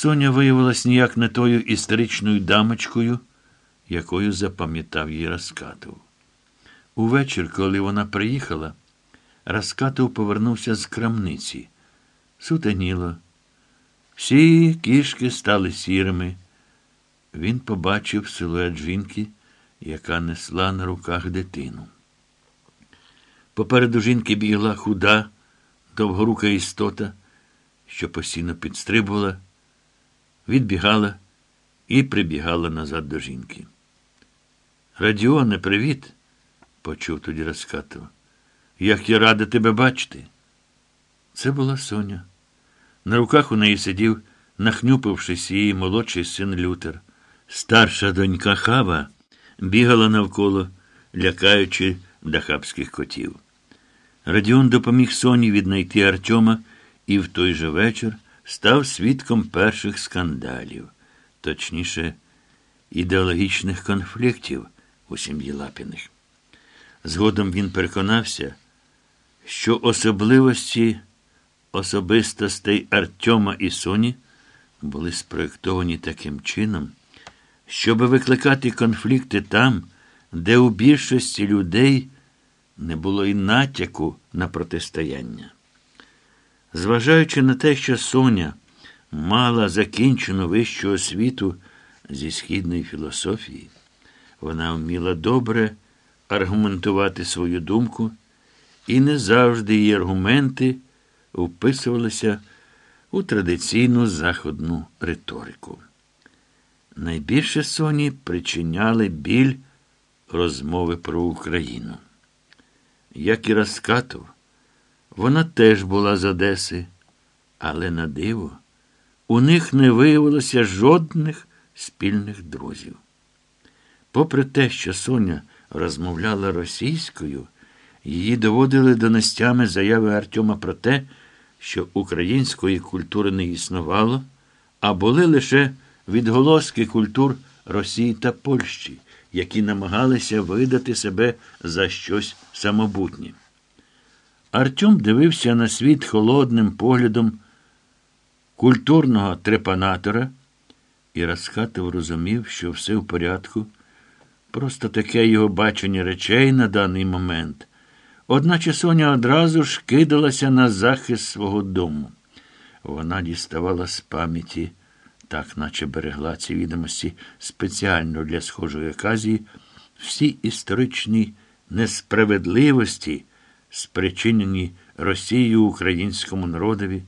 Соня виявилась ніяк не тою історичною дамочкою, якою запам'ятав її Раскатов. Увечір, коли вона приїхала, Раскатов повернувся з крамниці. Сутеніло. Всі кішки стали сірими. Він побачив силует жінки, яка несла на руках дитину. Попереду жінки бігла худа, довгорука істота, що постійно підстрибувала, відбігала і прибігала назад до жінки. Радіоне, привіт, почув тоді Раскатов. Як я рада тебе бачити. Це була Соня. На руках у неї сидів, нахнюпившись, її молодший син Лютер. Старша донька Хава бігала навколо, лякаючи дахабських котів. Радіон допоміг Соні віднайти Артема і в той же вечір став свідком перших скандалів, точніше, ідеологічних конфліктів у сім'ї Лапіних. Згодом він переконався, що особливості особистостей Артема і Соні були спроєктовані таким чином, щоб викликати конфлікти там, де у більшості людей не було і натяку на протистояння. Зважаючи на те, що Соня мала закінчену вищу освіту зі східної філософії, вона вміла добре аргументувати свою думку, і не завжди її аргументи вписувалися у традиційну заходну риторику. Найбільше Соні причиняли біль розмови про Україну. Як і Раскатов, вона теж була з Одеси, але на диво, у них не виявилося жодних спільних друзів. Попри те, що Соня розмовляла російською, її доводили до настями заяви Артема про те, що української культури не існувало, а були лише відголоски культур Росії та Польщі, які намагалися видати себе за щось самобутнє. Артем дивився на світ холодним поглядом культурного трепанатора і Раскатов розумів, що все в порядку. Просто таке його бачення речей на даний момент. Одначе Соня одразу ж кидалася на захист свого дому. Вона діставала з пам'яті, так наче берегла ці відомості спеціально для схожої оказії, всі історичні несправедливості, спричинені Росією українському народові,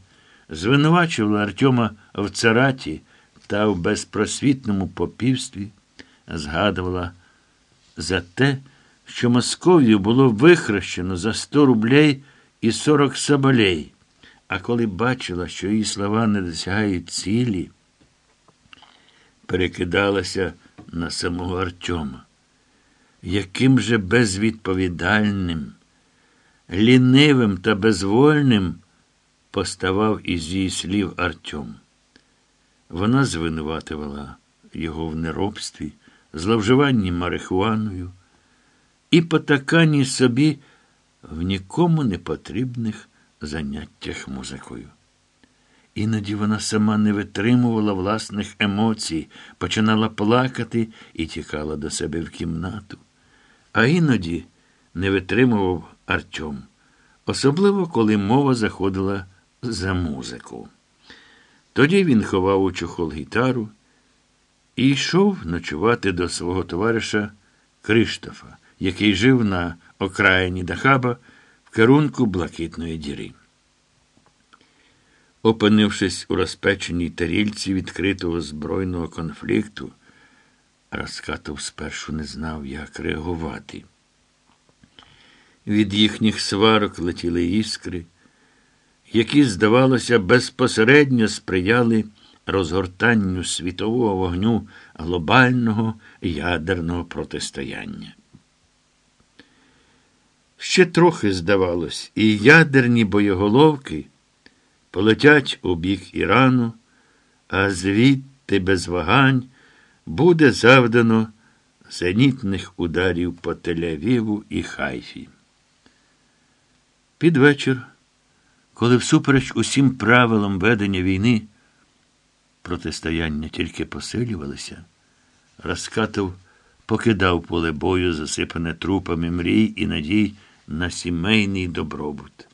звинувачувала Артема в цараті та в безпросвітному попівстві, згадувала за те, що Московію було вихрещено за 100 рублей і 40 соболей, а коли бачила, що її слова не досягають цілі, перекидалася на самого Артема. Яким же безвідповідальним, лінивим та безвольним поставав із її слів Артем. Вона звинуватувала його в неробстві, зловживанні марихуаною і потаканні собі в нікому не потрібних заняттях музикою. Іноді вона сама не витримувала власних емоцій, починала плакати і тікала до себе в кімнату. А іноді не витримував Артем, особливо коли мова заходила за музику. Тоді він ховав у чохол гітару і йшов ночувати до свого товариша Криштофа, який жив на окраїні Дахаба в керунку Блакитної діри. Опинившись у розпеченій тарільці відкритого збройного конфлікту, Раскатов спершу не знав, як реагувати. Від їхніх сварок летіли іскри, які, здавалося, безпосередньо сприяли розгортанню світового вогню глобального ядерного протистояння. Ще трохи здавалось, і ядерні боєголовки полетять у бік Ірану, а звідти без вагань буде завдано зенітних ударів по Тель-Авіву і Хайфі. Під вечір, коли всупереч усім правилам ведення війни протистояння тільки посилювалися, Раскатов покидав поле бою, засипане трупами мрій і надій на сімейний добробут.